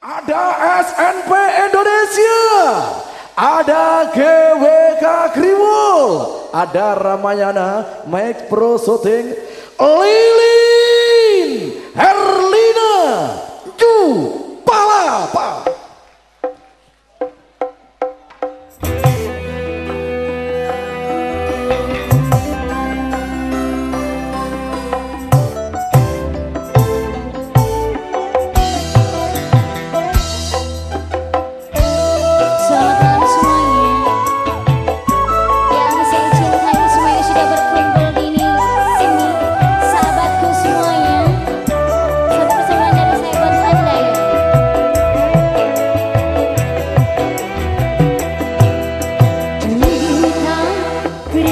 Ada SNP Indonesia, ada GWK Grimul, ada Ramayana, Mike Pro Shooting, Lilin,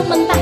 萌萌哒